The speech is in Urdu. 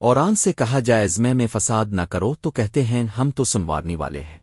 اور آن سے کہا جائے ازمے میں فساد نہ کرو، تو کہتے ہیں، ہم تو سنوارنی والے ہیں۔